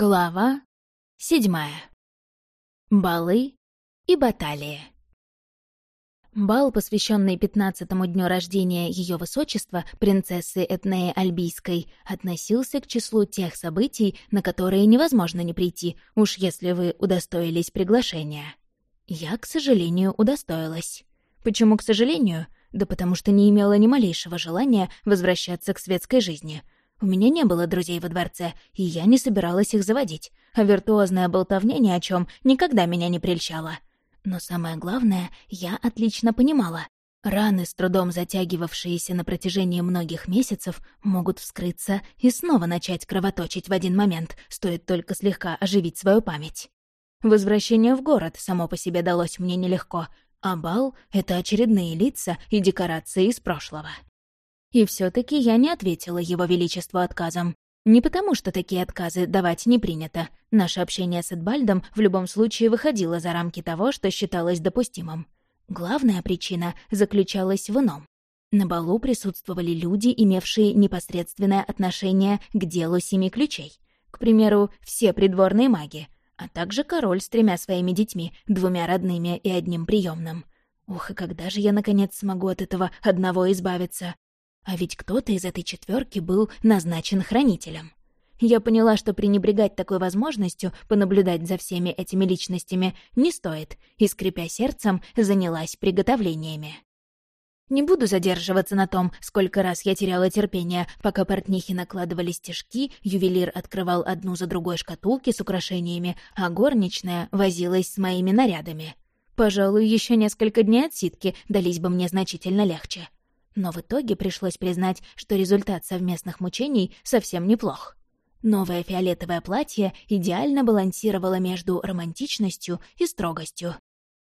Глава седьмая. Балы и баталии. Бал, посвященный пятнадцатому дню рождения Ее Высочества, принцессы Этнеи Альбийской, относился к числу тех событий, на которые невозможно не прийти, уж если вы удостоились приглашения. Я, к сожалению, удостоилась. Почему, к сожалению? Да потому что не имела ни малейшего желания возвращаться к светской жизни — у меня не было друзей во дворце, и я не собиралась их заводить, а виртуозная болтовня ни о чем никогда меня не прельщала. Но самое главное, я отлично понимала. Раны, с трудом затягивавшиеся на протяжении многих месяцев, могут вскрыться и снова начать кровоточить в один момент, стоит только слегка оживить свою память. Возвращение в город само по себе далось мне нелегко, а бал — это очередные лица и декорации из прошлого. И все таки я не ответила его величеству отказом. Не потому, что такие отказы давать не принято. Наше общение с Эдбальдом в любом случае выходило за рамки того, что считалось допустимым. Главная причина заключалась в ином. На балу присутствовали люди, имевшие непосредственное отношение к делу семи ключей. К примеру, все придворные маги, а также король с тремя своими детьми, двумя родными и одним приемным. Ух, и когда же я, наконец, смогу от этого одного избавиться? А ведь кто-то из этой четверки был назначен хранителем. Я поняла, что пренебрегать такой возможностью понаблюдать за всеми этими личностями не стоит, и, скрипя сердцем, занялась приготовлениями. Не буду задерживаться на том, сколько раз я теряла терпение, пока портнихи накладывали стежки, ювелир открывал одну за другой шкатулки с украшениями, а горничная возилась с моими нарядами. Пожалуй, еще несколько дней отсидки дались бы мне значительно легче но в итоге пришлось признать, что результат совместных мучений совсем неплох. Новое фиолетовое платье идеально балансировало между романтичностью и строгостью.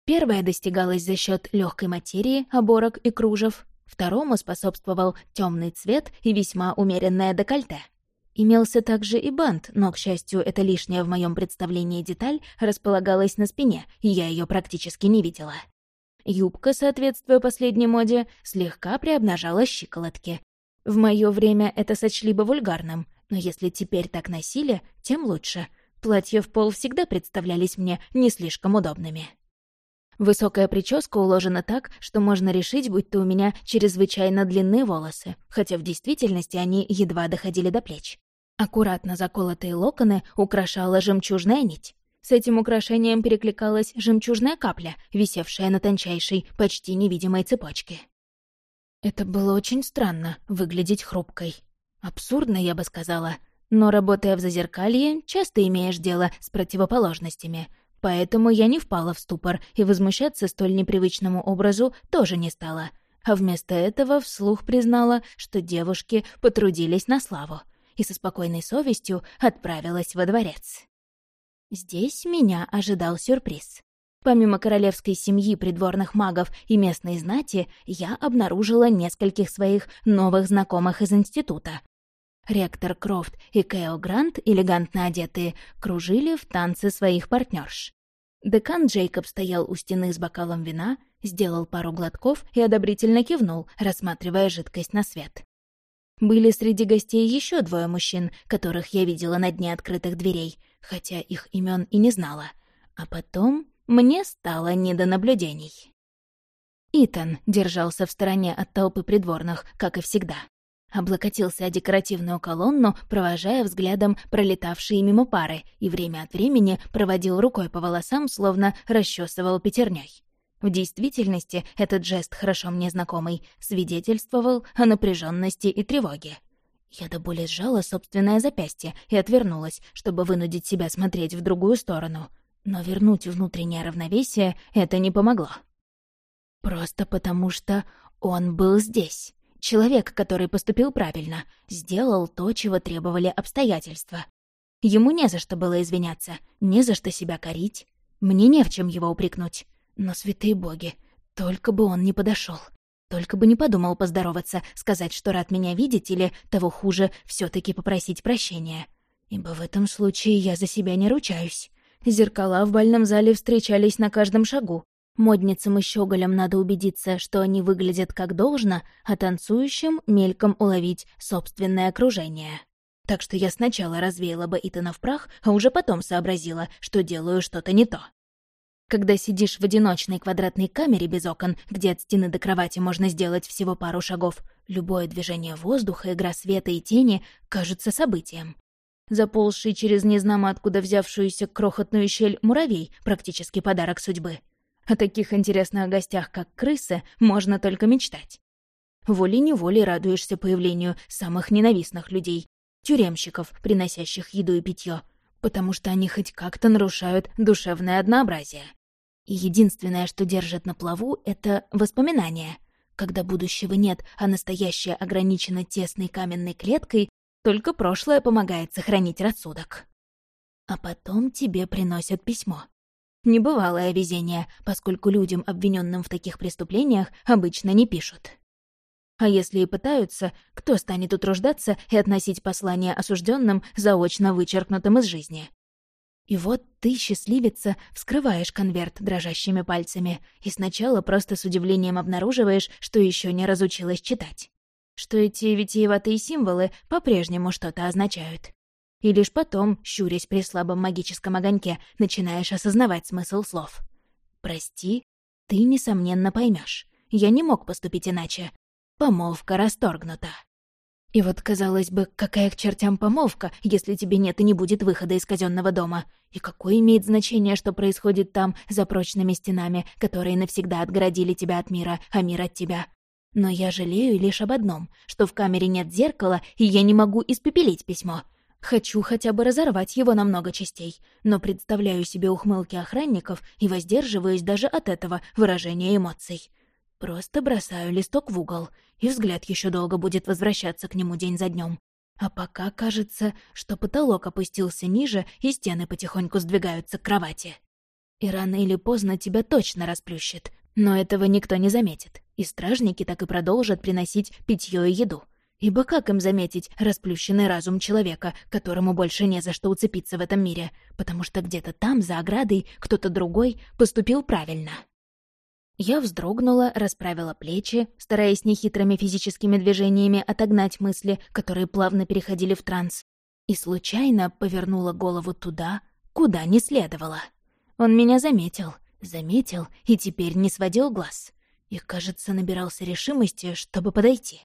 Первое достигалось за счет легкой материи, оборок и кружев, второму способствовал темный цвет и весьма умеренное декольте. Имелся также и бант, но, к счастью, эта лишняя в моем представлении деталь располагалась на спине, и я ее практически не видела. Юбка, соответствуя последней моде, слегка приобнажала щиколотки. В мое время это сочли бы вульгарным, но если теперь так носили, тем лучше. Платья в пол всегда представлялись мне не слишком удобными. Высокая прическа уложена так, что можно решить, будто у меня чрезвычайно длинные волосы, хотя в действительности они едва доходили до плеч. Аккуратно заколотые локоны украшала жемчужная нить. С этим украшением перекликалась жемчужная капля, висевшая на тончайшей, почти невидимой цепочке. Это было очень странно — выглядеть хрупкой. Абсурдно, я бы сказала. Но, работая в зазеркалье, часто имеешь дело с противоположностями. Поэтому я не впала в ступор и возмущаться столь непривычному образу тоже не стала. А вместо этого вслух признала, что девушки потрудились на славу и со спокойной совестью отправилась во дворец. Здесь меня ожидал сюрприз. Помимо королевской семьи придворных магов и местной знати, я обнаружила нескольких своих новых знакомых из института. Ректор Крофт и Кэо Грант, элегантно одетые, кружили в танце своих партнерш. Декан Джейкоб стоял у стены с бокалом вина, сделал пару глотков и одобрительно кивнул, рассматривая жидкость на свет. Были среди гостей еще двое мужчин, которых я видела на дне открытых дверей — хотя их имен и не знала. А потом мне стало не до наблюдений. Итан держался в стороне от толпы придворных, как и всегда. Облокотился о декоративную колонну, провожая взглядом пролетавшие мимо пары, и время от времени проводил рукой по волосам, словно расчесывал пятерней. В действительности этот жест, хорошо мне знакомый, свидетельствовал о напряженности и тревоге. Я до боли сжала собственное запястье и отвернулась, чтобы вынудить себя смотреть в другую сторону. Но вернуть внутреннее равновесие это не помогло. Просто потому что он был здесь. Человек, который поступил правильно, сделал то, чего требовали обстоятельства. Ему не за что было извиняться, не за что себя корить. Мне не в чем его упрекнуть. Но, святые боги, только бы он не подошел. Только бы не подумал поздороваться, сказать, что рад меня видеть, или, того хуже, все таки попросить прощения. Ибо в этом случае я за себя не ручаюсь. Зеркала в бальном зале встречались на каждом шагу. Модницам и щеголям надо убедиться, что они выглядят как должно, а танцующим — мельком уловить собственное окружение. так что я сначала развеяла бы Итана в прах, а уже потом сообразила, что делаю что-то не то. Когда сидишь в одиночной квадратной камере без окон, где от стены до кровати можно сделать всего пару шагов, любое движение воздуха, игра света и тени кажутся событием. Заползший через незнамо откуда взявшуюся крохотную щель муравей — практически подарок судьбы. О таких интересных гостях, как крысы, можно только мечтать. Волей-неволей радуешься появлению самых ненавистных людей, тюремщиков, приносящих еду и питье, потому что они хоть как-то нарушают душевное однообразие. И единственное, что держит на плаву, — это воспоминания. Когда будущего нет, а настоящее ограничено тесной каменной клеткой, только прошлое помогает сохранить рассудок. А потом тебе приносят письмо. Небывалое везение, поскольку людям, обвиненным в таких преступлениях, обычно не пишут. А если и пытаются, кто станет утруждаться и относить послание осужденным заочно вычеркнутым из жизни? И вот ты, счастливица, вскрываешь конверт дрожащими пальцами и сначала просто с удивлением обнаруживаешь, что еще не разучилась читать. Что эти витиеватые символы по-прежнему что-то означают. И лишь потом, щурясь при слабом магическом огоньке, начинаешь осознавать смысл слов. «Прости, ты, несомненно, поймешь. Я не мог поступить иначе. Помолвка расторгнута. И вот, казалось бы, какая к чертям помолвка, если тебе нет и не будет выхода из казенного дома? И какое имеет значение, что происходит там, за прочными стенами, которые навсегда отгородили тебя от мира, а мир от тебя? Но я жалею лишь об одном, что в камере нет зеркала, и я не могу испепелить письмо. Хочу хотя бы разорвать его на много частей, но представляю себе ухмылки охранников и воздерживаюсь даже от этого выражения эмоций. Просто бросаю листок в угол, и взгляд еще долго будет возвращаться к нему день за днем. А пока кажется, что потолок опустился ниже, и стены потихоньку сдвигаются к кровати. И рано или поздно тебя точно расплющит, но этого никто не заметит, и стражники так и продолжат приносить питье и еду. Ибо как им заметить расплющенный разум человека, которому больше не за что уцепиться в этом мире, потому что где-то там, за оградой, кто-то другой поступил правильно. Я вздрогнула, расправила плечи, стараясь нехитрыми физическими движениями отогнать мысли, которые плавно переходили в транс, и случайно повернула голову туда, куда не следовало. Он меня заметил, заметил и теперь не сводил глаз. И, кажется, набирался решимости, чтобы подойти.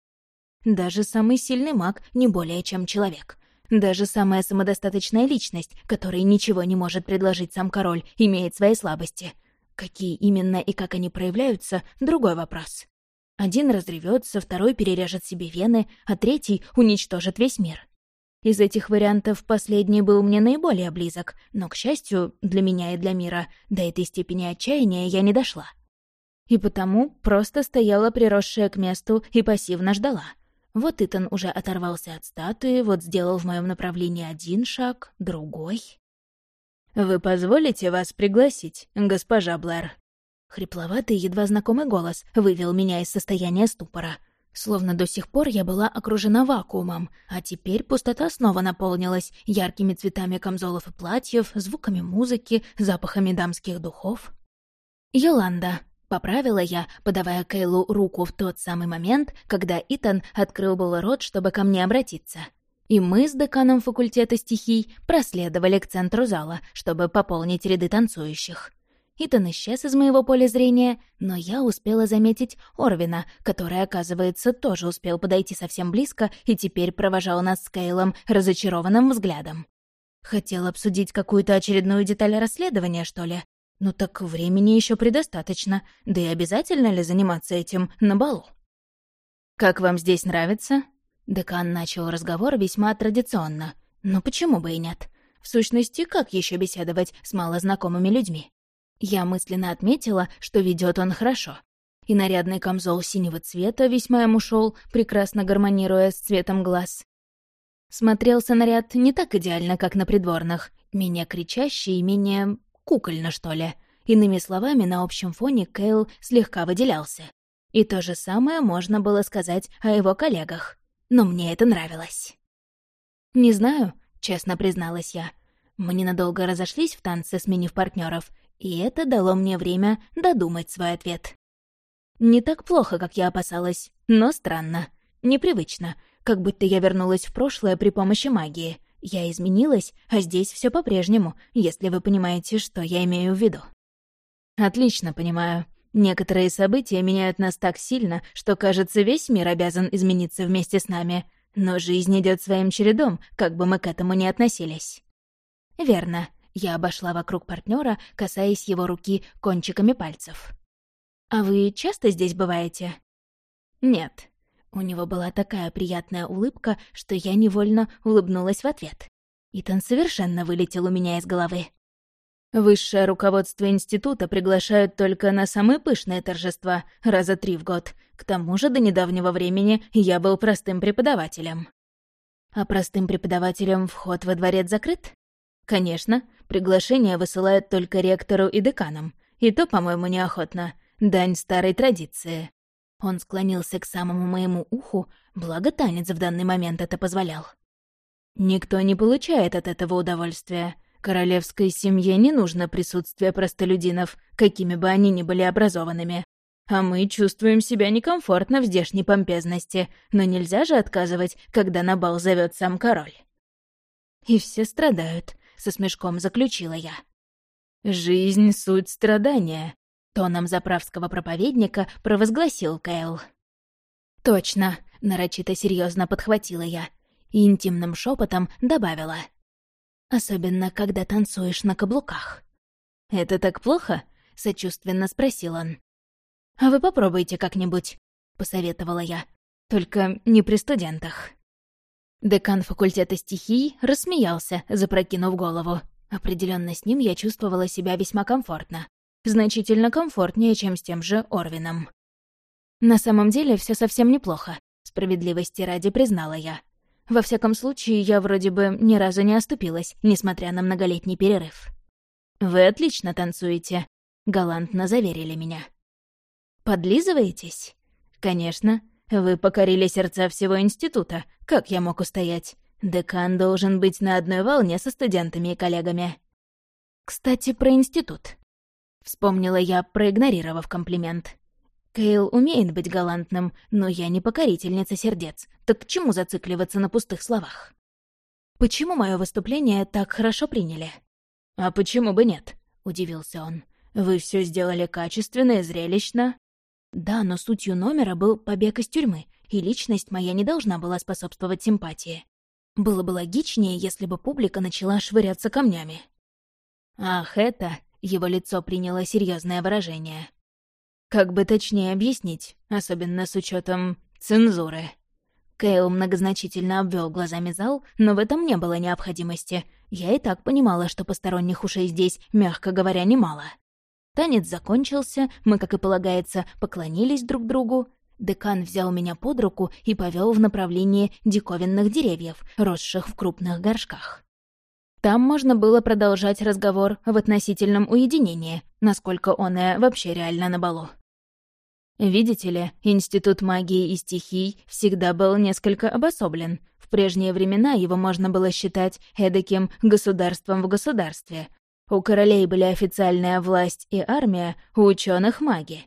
Даже самый сильный маг не более чем человек. Даже самая самодостаточная личность, которой ничего не может предложить сам король, имеет свои слабости — Какие именно и как они проявляются — другой вопрос. Один разревется, второй перережет себе вены, а третий уничтожит весь мир. Из этих вариантов последний был мне наиболее близок, но, к счастью, для меня и для мира до этой степени отчаяния я не дошла. И потому просто стояла приросшая к месту и пассивно ждала. Вот Итан уже оторвался от статуи, вот сделал в моем направлении один шаг, другой. «Вы позволите вас пригласить, госпожа Блэр?» Хрипловатый, едва знакомый голос вывел меня из состояния ступора. Словно до сих пор я была окружена вакуумом, а теперь пустота снова наполнилась яркими цветами камзолов и платьев, звуками музыки, запахами дамских духов. «Йоланда», — поправила я, подавая Кейлу руку в тот самый момент, когда Итан открыл было рот, чтобы ко мне обратиться — и мы с деканом факультета стихий проследовали к центру зала, чтобы пополнить ряды танцующих. Итан исчез из моего поля зрения, но я успела заметить Орвина, который, оказывается, тоже успел подойти совсем близко и теперь провожал нас с Кейлом разочарованным взглядом. Хотел обсудить какую-то очередную деталь расследования, что ли? Ну так времени еще предостаточно, да и обязательно ли заниматься этим на балу? «Как вам здесь нравится?» Декан начал разговор весьма традиционно. Но почему бы и нет? В сущности, как еще беседовать с малознакомыми людьми? Я мысленно отметила, что ведет он хорошо. И нарядный камзол синего цвета весьма ему шел, прекрасно гармонируя с цветом глаз. Смотрелся наряд не так идеально, как на придворных, менее кричащий и менее кукольно, что ли. Иными словами, на общем фоне Кейл слегка выделялся. И то же самое можно было сказать о его коллегах но мне это нравилось. «Не знаю», — честно призналась я. Мы ненадолго разошлись в танце, сменив партнеров, и это дало мне время додумать свой ответ. Не так плохо, как я опасалась, но странно, непривычно. как будто я вернулась в прошлое при помощи магии. Я изменилась, а здесь все по-прежнему, если вы понимаете, что я имею в виду. Отлично понимаю. Некоторые события меняют нас так сильно, что, кажется, весь мир обязан измениться вместе с нами. Но жизнь идет своим чередом, как бы мы к этому ни относились. Верно. Я обошла вокруг партнера, касаясь его руки кончиками пальцев. «А вы часто здесь бываете?» «Нет». У него была такая приятная улыбка, что я невольно улыбнулась в ответ. Итан совершенно вылетел у меня из головы. Высшее руководство института приглашают только на самые пышные торжества, раза три в год. К тому же до недавнего времени я был простым преподавателем. А простым преподавателем вход во дворец закрыт? Конечно, приглашение высылают только ректору и деканам. И то, по-моему, неохотно. Дань старой традиции. Он склонился к самому моему уху, благо танец в данный момент это позволял. Никто не получает от этого удовольствия. Королевской семье не нужно присутствие простолюдинов, какими бы они ни были образованными. А мы чувствуем себя некомфортно в здешней помпезности, но нельзя же отказывать, когда на бал зовет сам король. И все страдают, со смешком заключила я. «Жизнь — суть страдания», — тоном заправского проповедника провозгласил Кэл. «Точно», — нарочито серьезно подхватила я и интимным шепотом добавила — Особенно, когда танцуешь на каблуках. «Это так плохо?» — сочувственно спросил он. «А вы попробуйте как-нибудь», — посоветовала я. «Только не при студентах». Декан факультета стихий рассмеялся, запрокинув голову. Определенно с ним я чувствовала себя весьма комфортно. Значительно комфортнее, чем с тем же Орвином. На самом деле все совсем неплохо, справедливости ради признала я. Во всяком случае, я вроде бы ни разу не оступилась, несмотря на многолетний перерыв. «Вы отлично танцуете», — галантно заверили меня. «Подлизываетесь?» «Конечно. Вы покорили сердца всего института. Как я мог устоять? Декан должен быть на одной волне со студентами и коллегами». «Кстати, про институт». Вспомнила я, проигнорировав комплимент. Кейл умеет быть галантным, но я не покорительница сердец. Так к чему зацикливаться на пустых словах? Почему мое выступление так хорошо приняли? А почему бы нет? Удивился он. Вы все сделали качественно и зрелищно. Да, но сутью номера был побег из тюрьмы, и личность моя не должна была способствовать симпатии. Было бы логичнее, если бы публика начала швыряться камнями. Ах, это... Его лицо приняло серьезное выражение. Как бы точнее объяснить, особенно с учетом цензуры. Кейл многозначительно обвел глазами зал, но в этом не было необходимости. Я и так понимала, что посторонних ушей здесь, мягко говоря, немало. Танец закончился, мы, как и полагается, поклонились друг другу. Декан взял меня под руку и повел в направлении диковинных деревьев, росших в крупных горшках. Там можно было продолжать разговор в относительном уединении, насколько он и вообще реально на балу. Видите ли, Институт магии и стихий всегда был несколько обособлен. В прежние времена его можно было считать эдаким государством в государстве. У королей были официальная власть и армия, у ученых маги.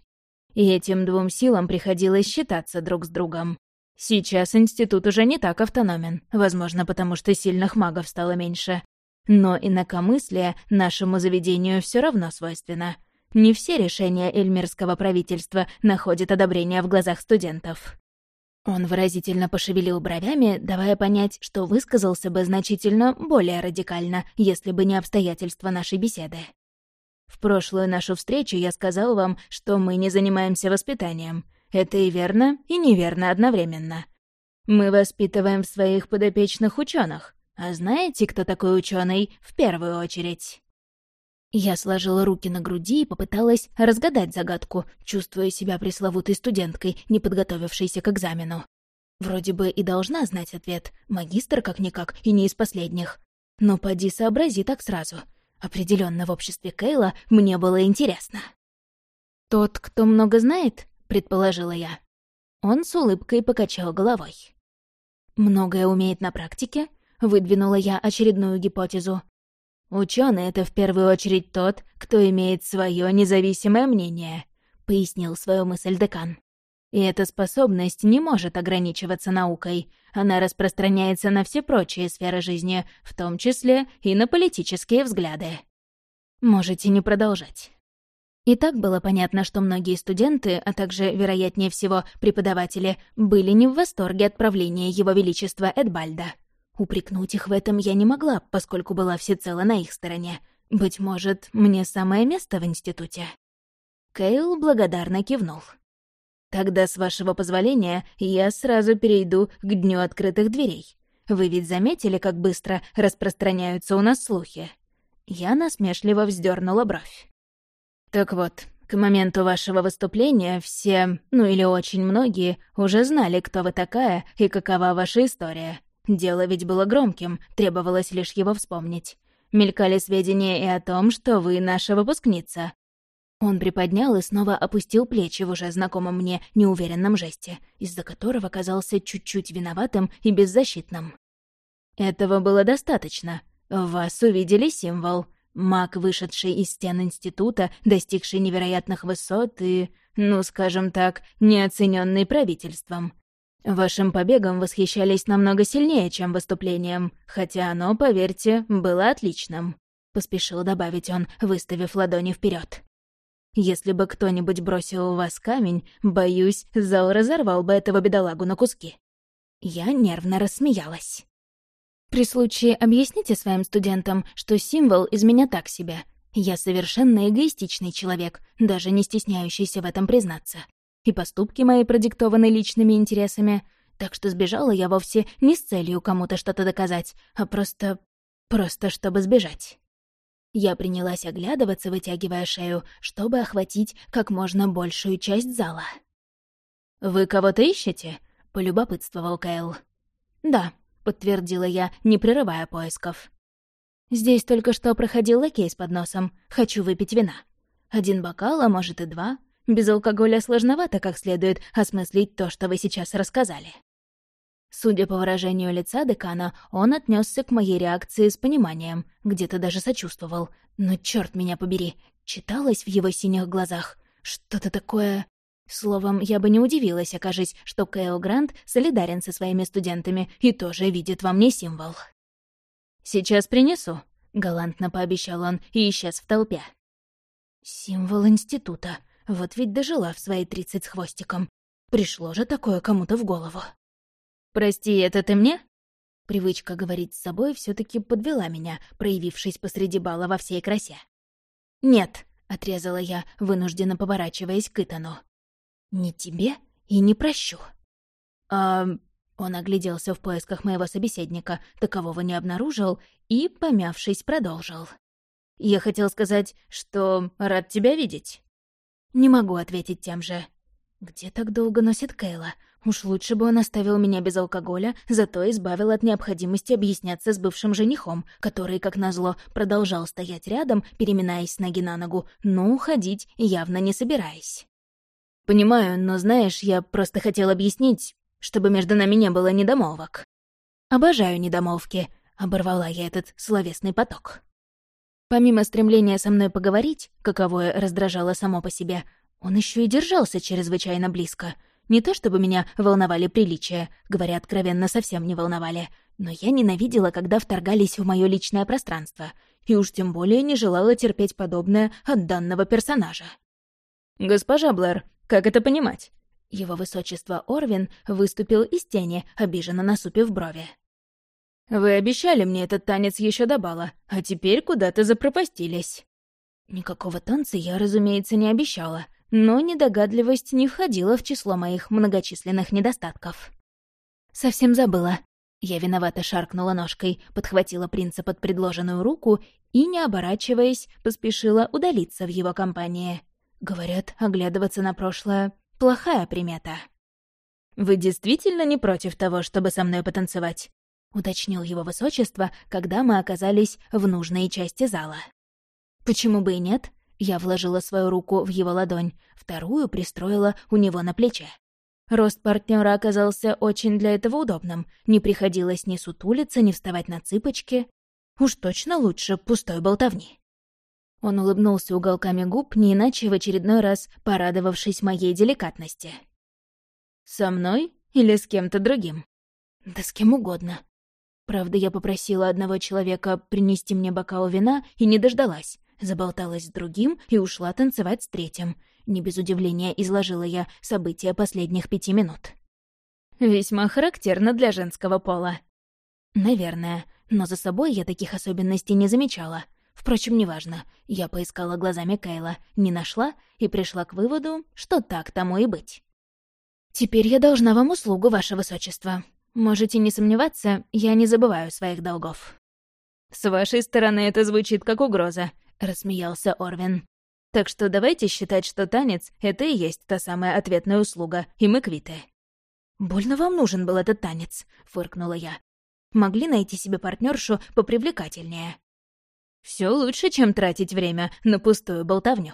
И этим двум силам приходилось считаться друг с другом. Сейчас институт уже не так автономен, возможно, потому что сильных магов стало меньше. Но инакомыслие нашему заведению все равно свойственно — не все решения эльмирского правительства находят одобрение в глазах студентов. Он выразительно пошевелил бровями, давая понять, что высказался бы значительно более радикально, если бы не обстоятельства нашей беседы. В прошлую нашу встречу я сказал вам, что мы не занимаемся воспитанием. Это и верно, и неверно одновременно. Мы воспитываем своих подопечных ученых. А знаете, кто такой ученый в первую очередь? Я сложила руки на груди и попыталась разгадать загадку, чувствуя себя пресловутой студенткой, не подготовившейся к экзамену. Вроде бы и должна знать ответ, магистр как-никак и не из последних. Но поди сообрази так сразу. Определенно в обществе Кейла мне было интересно. «Тот, кто много знает?» — предположила я. Он с улыбкой покачал головой. «Многое умеет на практике?» — выдвинула я очередную гипотезу. «Ученый — это в первую очередь тот, кто имеет свое независимое мнение», — пояснил свою мысль декан. И эта способность не может ограничиваться наукой. Она распространяется на все прочие сферы жизни, в том числе и на политические взгляды. Можете не продолжать. И так было понятно, что многие студенты, а также, вероятнее всего, преподаватели, были не в восторге от правления Его Величества Эдбальда. Упрекнуть их в этом я не могла, поскольку была всецело на их стороне. Быть может, мне самое место в институте. Кейл благодарно кивнул. «Тогда, с вашего позволения, я сразу перейду к Дню открытых дверей. Вы ведь заметили, как быстро распространяются у нас слухи?» Я насмешливо вздернула бровь. Так вот, к моменту вашего выступления все, ну или очень многие, уже знали, кто вы такая и какова ваша история. Дело ведь было громким, требовалось лишь его вспомнить. Мелькали сведения и о том, что вы наша выпускница. Он приподнял и снова опустил плечи в уже знакомом мне неуверенном жесте, из-за которого казался чуть-чуть виноватым и беззащитным. Этого было достаточно. В вас увидели символ. Маг, вышедший из стен института, достигший невероятных высот и, ну, скажем так, неоцененный правительством. Вашим побегом восхищались намного сильнее, чем выступлением, хотя оно, поверьте, было отличным», — поспешил добавить он, выставив ладони вперед. «Если бы кто-нибудь бросил у вас камень, боюсь, зал разорвал бы этого бедолагу на куски». Я нервно рассмеялась. При случае объясните своим студентам, что символ из меня так себе. Я совершенно эгоистичный человек, даже не стесняющийся в этом признаться. И поступки мои продиктованы личными интересами, так что сбежала я вовсе не с целью кому-то что-то доказать, а просто... просто чтобы сбежать. Я принялась оглядываться, вытягивая шею, чтобы охватить как можно большую часть зала. «Вы кого-то ищете?» — полюбопытствовал Кайл. «Да», — подтвердила я, не прерывая поисков. «Здесь только что проходил лакей с подносом. Хочу выпить вина. Один бокал, а может и два. Без алкоголя сложновато как следует осмыслить то, что вы сейчас рассказали». Судя по выражению лица декана, он отнесся к моей реакции с пониманием, где-то даже сочувствовал. Но черт меня побери, читалось в его синих глазах что-то такое Словом, я бы не удивилась, окажись, что Кэйл Грант солидарен со своими студентами и тоже видит во мне символ. «Сейчас принесу», — галантно пообещал он и исчез в толпе. «Символ института. Вот ведь дожила в свои тридцать с хвостиком. Пришло же такое кому-то в голову». «Прости, это ты мне?» Привычка говорить с собой все таки подвела меня, проявившись посреди бала во всей красе. «Нет», — отрезала я, вынужденно поворачиваясь к Итану. «Не тебе и не прощу». «А...» Он огляделся в поисках моего собеседника, такового не обнаружил и, помявшись, продолжил. «Я хотел сказать, что рад тебя видеть». «Не могу ответить тем же». «Где так долго носит Кейла? Уж лучше бы он оставил меня без алкоголя, зато избавил от необходимости объясняться с бывшим женихом, который, как назло, продолжал стоять рядом, переминаясь с ноги на ногу, но уходить явно не собираясь». «Понимаю, но знаешь, я просто хотел объяснить, чтобы между нами не было недомолвок». «Обожаю недомолвки», — оборвала я этот словесный поток. Помимо стремления со мной поговорить, каковое раздражало само по себе, он еще и держался чрезвычайно близко. Не то чтобы меня волновали приличия, говоря откровенно, совсем не волновали, но я ненавидела, когда вторгались в мое личное пространство, и уж тем более не желала терпеть подобное от данного персонажа. «Госпожа Блэр, как это понимать?» Его высочество Орвин выступил из тени, обиженно насупив брови. «Вы обещали мне этот танец еще до бала, а теперь куда-то запропастились». Никакого танца я, разумеется, не обещала, но недогадливость не входила в число моих многочисленных недостатков. «Совсем забыла». Я виновато шаркнула ножкой, подхватила принца под предложенную руку и, не оборачиваясь, поспешила удалиться в его компании. Говорят, оглядываться на прошлое — плохая примета. «Вы действительно не против того, чтобы со мной потанцевать?» — уточнил его высочество, когда мы оказались в нужной части зала. «Почему бы и нет?» Я вложила свою руку в его ладонь, вторую пристроила у него на плече. Рост партнера оказался очень для этого удобным. Не приходилось ни сутулиться, ни вставать на цыпочки. Уж точно лучше пустой болтовни. Он улыбнулся уголками губ, не иначе в очередной раз порадовавшись моей деликатности. Со мной или с кем-то другим? Да с кем угодно. Правда, я попросила одного человека принести мне бокал вина и не дождалась. Заболталась с другим и ушла танцевать с третьим. Не без удивления изложила я события последних пяти минут. Весьма характерно для женского пола. Наверное, но за собой я таких особенностей не замечала. Впрочем, неважно. Я поискала глазами Кейла, не нашла и пришла к выводу, что так тому и быть. «Теперь я должна вам услугу, ваше высочество. Можете не сомневаться, я не забываю своих долгов». «С вашей стороны это звучит как угроза», — рассмеялся Орвин. «Так что давайте считать, что танец — это и есть та самая ответная услуга, и мы квиты». «Больно вам нужен был этот танец», — фыркнула я. «Могли найти себе партнершу попривлекательнее». Все лучше, чем тратить время на пустую болтовню.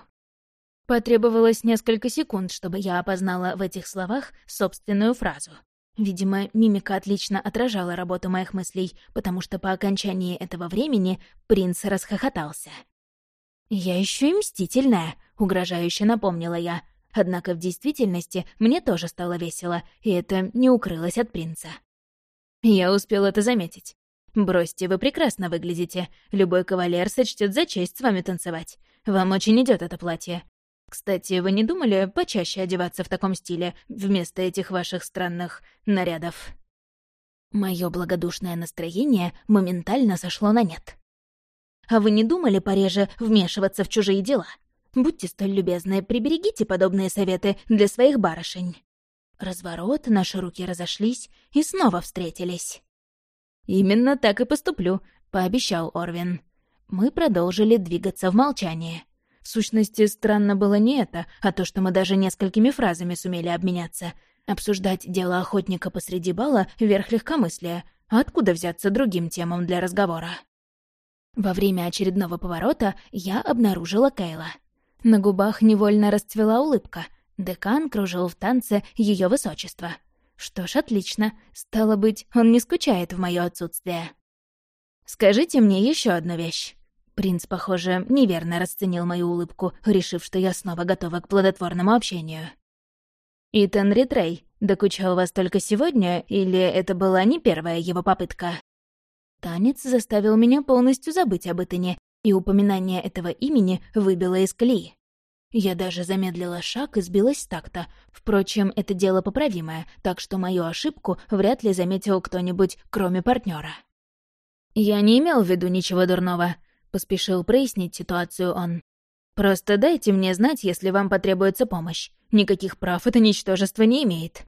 Потребовалось несколько секунд, чтобы я опознала в этих словах собственную фразу. Видимо, мимика отлично отражала работу моих мыслей, потому что по окончании этого времени принц расхохотался. «Я еще и мстительная», — угрожающе напомнила я. Однако в действительности мне тоже стало весело, и это не укрылось от принца. «Я успел это заметить. Бросьте, вы прекрасно выглядите. Любой кавалер сочтет за честь с вами танцевать. Вам очень идет это платье. Кстати, вы не думали почаще одеваться в таком стиле, вместо этих ваших странных нарядов?» Мое благодушное настроение моментально сошло на нет. «А вы не думали пореже вмешиваться в чужие дела? Будьте столь любезны, приберегите подобные советы для своих барышень». Разворот, наши руки разошлись и снова встретились. «Именно так и поступлю», — пообещал Орвин. Мы продолжили двигаться в молчании. Сущности, странно было не это, а то, что мы даже несколькими фразами сумели обменяться. Обсуждать дело охотника посреди бала — верх легкомыслия. А откуда взяться другим темам для разговора? Во время очередного поворота я обнаружила Кейла. На губах невольно расцвела улыбка. Декан кружил в танце ее высочество — что ж, отлично. Стало быть, он не скучает в мое отсутствие. «Скажите мне еще одну вещь». Принц, похоже, неверно расценил мою улыбку, решив, что я снова готова к плодотворному общению. «Итан Ритрей докучал вас только сегодня, или это была не первая его попытка?» Танец заставил меня полностью забыть об Итане, и упоминание этого имени выбило из колеи. Я даже замедлила шаг и сбилась с такта. Впрочем, это дело поправимое, так что мою ошибку вряд ли заметил кто-нибудь, кроме партнера. «Я не имел в виду ничего дурного», — поспешил прояснить ситуацию он. «Просто дайте мне знать, если вам потребуется помощь. Никаких прав это ничтожество не имеет».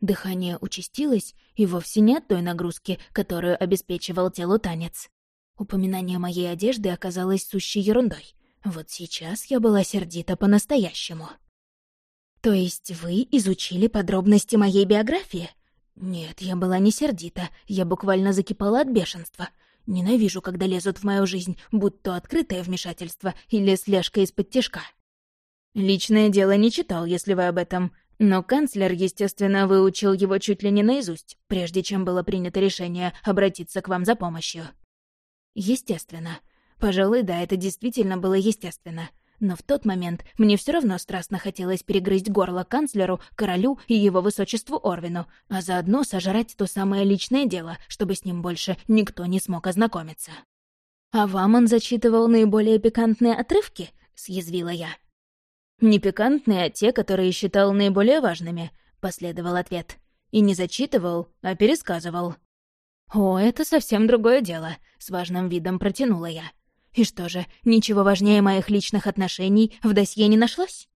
Дыхание участилось, и вовсе не от той нагрузки, которую обеспечивал телу танец. Упоминание моей одежды оказалось сущей ерундой. Вот сейчас я была сердита по-настоящему. «То есть вы изучили подробности моей биографии?» Нет, я была не сердита, я буквально закипала от бешенства. Ненавижу, когда лезут в мою жизнь, будь то открытое вмешательство или слежка из-под тяжка. Личное дело не читал, если вы об этом, но канцлер, естественно, выучил его чуть ли не наизусть, прежде чем было принято решение обратиться к вам за помощью. Естественно. Пожалуй, да, это действительно было естественно. Но в тот момент мне все равно страстно хотелось перегрызть горло канцлеру, королю и его высочеству Орвину, а заодно сожрать то самое личное дело, чтобы с ним больше никто не смог ознакомиться. «А вам он зачитывал наиболее пикантные отрывки?» — съязвила я. «Не пикантные, а те, которые считал наиболее важными», — последовал ответ. «И не зачитывал, а пересказывал». «О, это совсем другое дело», — с важным видом протянула я. И что же, ничего важнее моих личных отношений в досье не нашлось?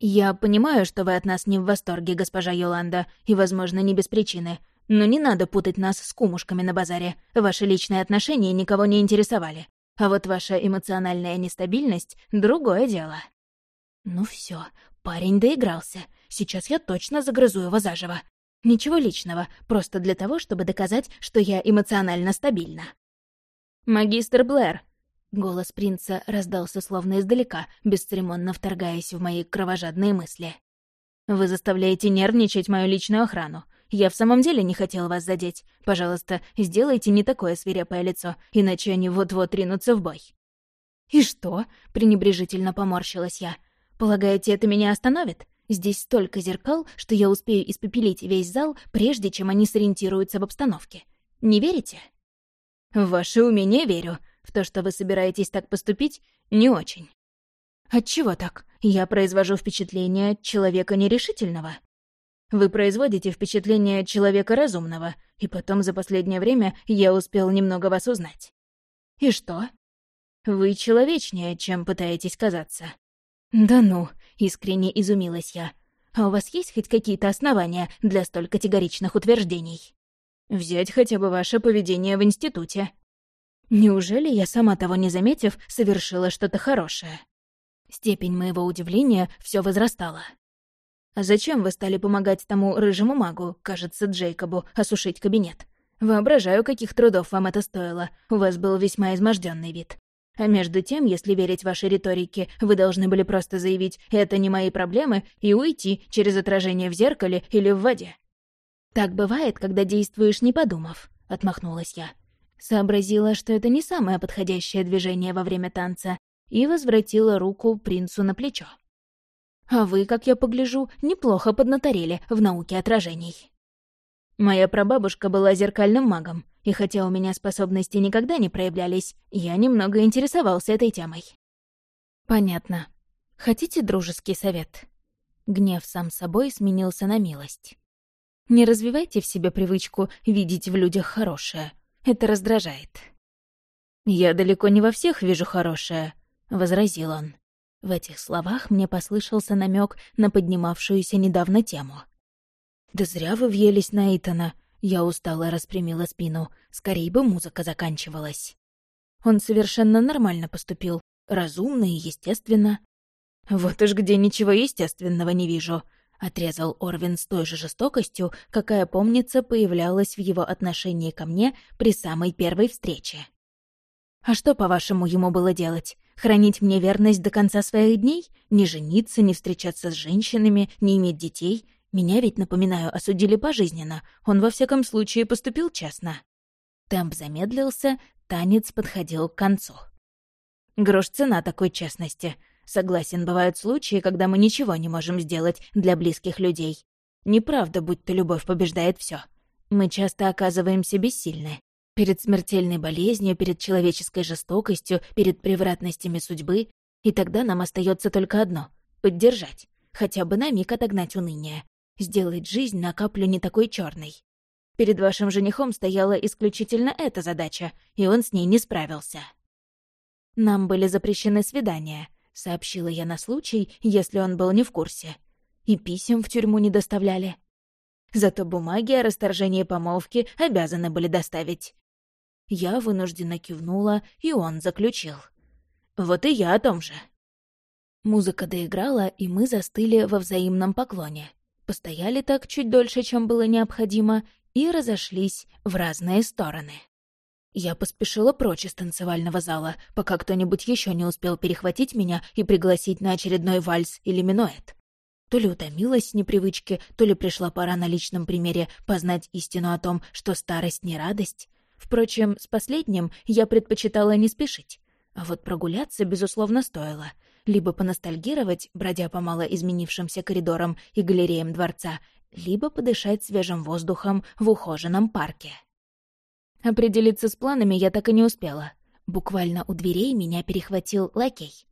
Я понимаю, что вы от нас не в восторге, госпожа Йоланда, и, возможно, не без причины. Но не надо путать нас с кумушками на базаре. Ваши личные отношения никого не интересовали. А вот ваша эмоциональная нестабильность — другое дело. Ну все, парень доигрался. Сейчас я точно загрызу его заживо. Ничего личного, просто для того, чтобы доказать, что я эмоционально стабильна. «Магистр Блэр», Голос принца раздался словно издалека, бесцеремонно вторгаясь в мои кровожадные мысли. «Вы заставляете нервничать мою личную охрану. Я в самом деле не хотел вас задеть. Пожалуйста, сделайте не такое свирепое лицо, иначе они вот-вот ринутся в бой». «И что?» — пренебрежительно поморщилась я. «Полагаете, это меня остановит? Здесь столько зеркал, что я успею испепелить весь зал, прежде чем они сориентируются в обстановке. Не верите? В ваше умение верю. В то, что вы собираетесь так поступить, не очень. Отчего так? Я произвожу впечатление человека нерешительного. Вы производите впечатление человека разумного, и потом за последнее время я успел немного вас узнать. И что? Вы человечнее, чем пытаетесь казаться. Да ну, искренне изумилась я. А у вас есть хоть какие-то основания для столь категоричных утверждений? Взять хотя бы ваше поведение в институте. Неужели я, сама того не заметив, совершила что-то хорошее? Степень моего удивления все возрастала. А зачем вы стали помогать тому рыжему магу, кажется, Джейкобу, осушить кабинет? Воображаю, каких трудов вам это стоило. У вас был весьма изможденный вид. А между тем, если верить вашей риторике, вы должны были просто заявить «это не мои проблемы» и уйти через отражение в зеркале или в воде. «Так бывает, когда действуешь, не подумав», — отмахнулась я. Сообразила, что это не самое подходящее движение во время танца, и возвратила руку принцу на плечо. «А вы, как я погляжу, неплохо поднаторели в науке отражений». Моя прабабушка была зеркальным магом, и хотя у меня способности никогда не проявлялись, я немного интересовался этой темой. «Понятно. Хотите дружеский совет?» Гнев сам собой сменился на милость. «Не развивайте в себе привычку видеть в людях хорошее. Это раздражает». «Я далеко не во всех вижу хорошее», — возразил он. В этих словах мне послышался намек на поднимавшуюся недавно тему. «Да зря вы въелись на Итана. Я устало распрямила спину. Скорей бы музыка заканчивалась. Он совершенно нормально поступил. Разумно и естественно. «Вот уж где ничего естественного не вижу», — отрезал Орвин с той же жестокостью, какая, помнится, появлялась в его отношении ко мне при самой первой встрече. «А что, по-вашему, ему было делать? Хранить мне верность до конца своих дней? Не жениться, не встречаться с женщинами, не иметь детей? Меня ведь, напоминаю, осудили пожизненно. Он, во всяком случае, поступил честно. Темп замедлился, танец подходил к концу. Грош цена такой честности. Согласен, бывают случаи, когда мы ничего не можем сделать для близких людей. Неправда, будь то любовь побеждает все. Мы часто оказываемся бессильны. Перед смертельной болезнью, перед человеческой жестокостью, перед превратностями судьбы. И тогда нам остается только одно — поддержать. Хотя бы на миг отогнать уныние сделать жизнь на каплю не такой черной. Перед вашим женихом стояла исключительно эта задача, и он с ней не справился. «Нам были запрещены свидания», — сообщила я на случай, если он был не в курсе. «И писем в тюрьму не доставляли». Зато бумаги о расторжении помолвки обязаны были доставить. Я вынужденно кивнула, и он заключил. «Вот и я о том же». Музыка доиграла, и мы застыли во взаимном поклоне постояли так чуть дольше, чем было необходимо, и разошлись в разные стороны. Я поспешила прочь из танцевального зала, пока кто-нибудь еще не успел перехватить меня и пригласить на очередной вальс или минуэт. То ли утомилась с непривычки, то ли пришла пора на личном примере познать истину о том, что старость не радость. Впрочем, с последним я предпочитала не спешить. А вот прогуляться, безусловно, стоило либо поностальгировать, бродя по мало изменившимся коридорам и галереям дворца, либо подышать свежим воздухом в ухоженном парке. Определиться с планами я так и не успела. Буквально у дверей меня перехватил лакей.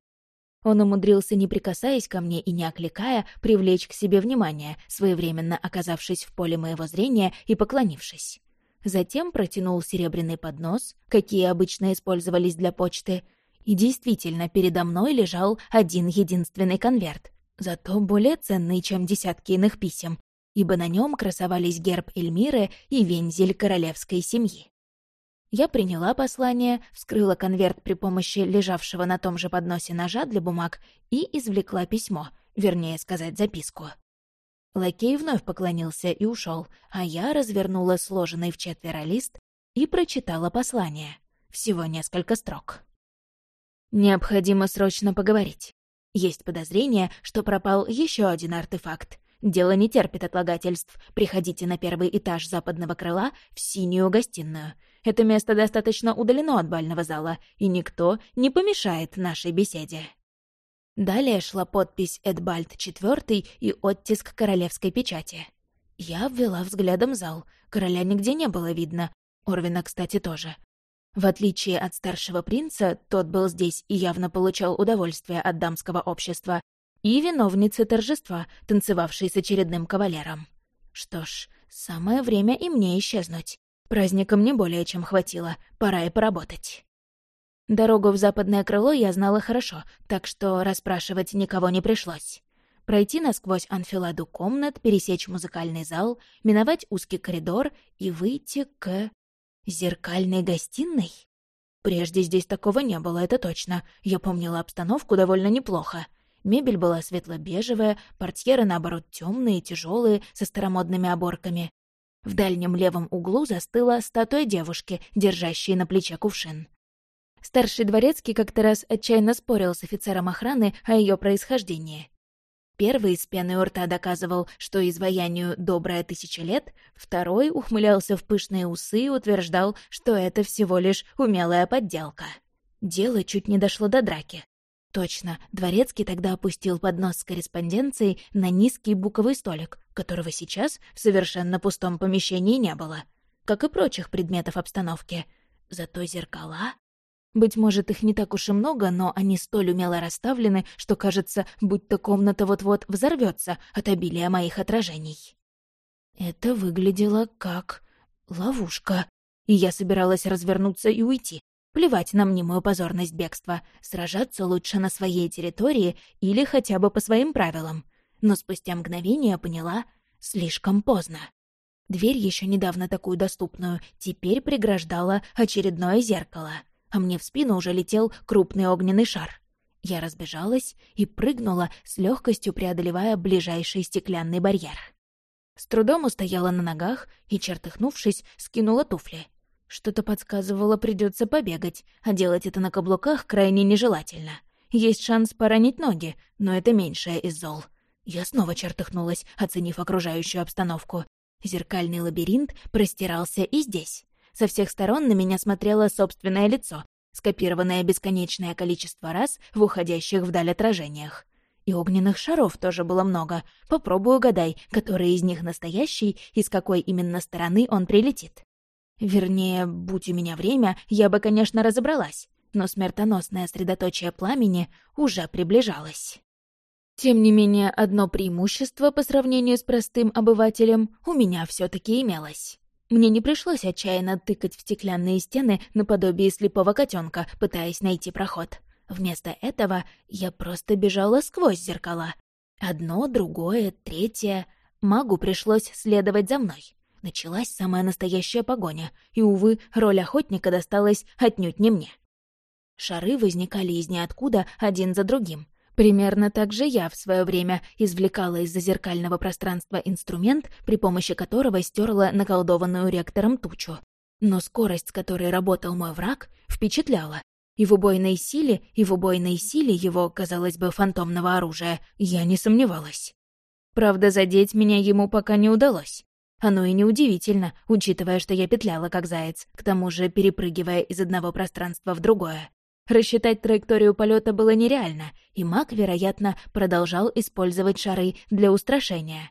Он умудрился, не прикасаясь ко мне и не окликая, привлечь к себе внимание, своевременно оказавшись в поле моего зрения и поклонившись. Затем протянул серебряный поднос, какие обычно использовались для почты, и действительно, передо мной лежал один единственный конверт, зато более ценный, чем десятки иных писем, ибо на нем красовались герб Эльмиры и вензель королевской семьи. Я приняла послание, вскрыла конверт при помощи лежавшего на том же подносе ножа для бумаг и извлекла письмо, вернее сказать, записку. Лакей вновь поклонился и ушел, а я развернула сложенный в четверо лист и прочитала послание. Всего несколько строк. Необходимо срочно поговорить. Есть подозрение, что пропал еще один артефакт. Дело не терпит отлагательств. Приходите на первый этаж западного крыла в синюю гостиную. Это место достаточно удалено от бального зала, и никто не помешает нашей беседе. Далее шла подпись «Эдбальд IV» и оттиск королевской печати. Я ввела взглядом зал. Короля нигде не было видно. Орвина, кстати, тоже. В отличие от старшего принца, тот был здесь и явно получал удовольствие от дамского общества, и виновницы торжества, танцевавшей с очередным кавалером. Что ж, самое время и мне исчезнуть. Праздником не более чем хватило, пора и поработать. Дорогу в западное крыло я знала хорошо, так что расспрашивать никого не пришлось. Пройти насквозь анфиладу комнат, пересечь музыкальный зал, миновать узкий коридор и выйти к... зеркальной гостиной? Прежде здесь такого не было, это точно. Я помнила обстановку довольно неплохо. Мебель была светло-бежевая, портьеры, наоборот, темные, тяжелые, со старомодными оборками. В дальнем левом углу застыла статуя девушки, держащей на плече кувшин. Старший дворецкий как-то раз отчаянно спорил с офицером охраны о ее происхождении. Первый с пеной у рта доказывал, что изваянию добрая тысяча лет, второй ухмылялся в пышные усы и утверждал, что это всего лишь умелая подделка. Дело чуть не дошло до драки. Точно, Дворецкий тогда опустил поднос с корреспонденцией на низкий буковый столик, которого сейчас в совершенно пустом помещении не было, как и прочих предметов обстановки. Зато зеркала... Быть может, их не так уж и много, но они столь умело расставлены, что кажется, будто комната вот-вот взорвется от обилия моих отражений. Это выглядело как ловушка, и я собиралась развернуться и уйти, Плевать на мнимую позорность бегства, сражаться лучше на своей территории или хотя бы по своим правилам. Но спустя мгновение поняла — слишком поздно. Дверь, еще недавно такую доступную, теперь преграждала очередное зеркало, а мне в спину уже летел крупный огненный шар. Я разбежалась и прыгнула, с легкостью преодолевая ближайший стеклянный барьер. С трудом устояла на ногах и, чертыхнувшись, скинула туфли — что-то подсказывало, придется побегать, а делать это на каблуках крайне нежелательно. Есть шанс поранить ноги, но это меньшее из зол. Я снова чертыхнулась, оценив окружающую обстановку. Зеркальный лабиринт простирался и здесь. Со всех сторон на меня смотрело собственное лицо, скопированное бесконечное количество раз в уходящих вдаль отражениях. И огненных шаров тоже было много. Попробую угадай, который из них настоящий и с какой именно стороны он прилетит. Вернее, будь у меня время, я бы, конечно, разобралась, но смертоносное средоточие пламени уже приближалось. Тем не менее, одно преимущество по сравнению с простым обывателем у меня все таки имелось. Мне не пришлось отчаянно тыкать в стеклянные стены наподобие слепого котенка, пытаясь найти проход. Вместо этого я просто бежала сквозь зеркала. Одно, другое, третье. Магу пришлось следовать за мной. Началась самая настоящая погоня, и, увы, роль охотника досталась отнюдь не мне. Шары возникали из ниоткуда один за другим. Примерно так же я в свое время извлекала из зазеркального пространства инструмент, при помощи которого стерла наколдованную ректором тучу. Но скорость, с которой работал мой враг, впечатляла. И в убойной силе, и в убойной силе его, казалось бы, фантомного оружия я не сомневалась. Правда, задеть меня ему пока не удалось. Оно и неудивительно, учитывая, что я петляла как заяц, к тому же перепрыгивая из одного пространства в другое. Рассчитать траекторию полета было нереально, и маг, вероятно, продолжал использовать шары для устрашения.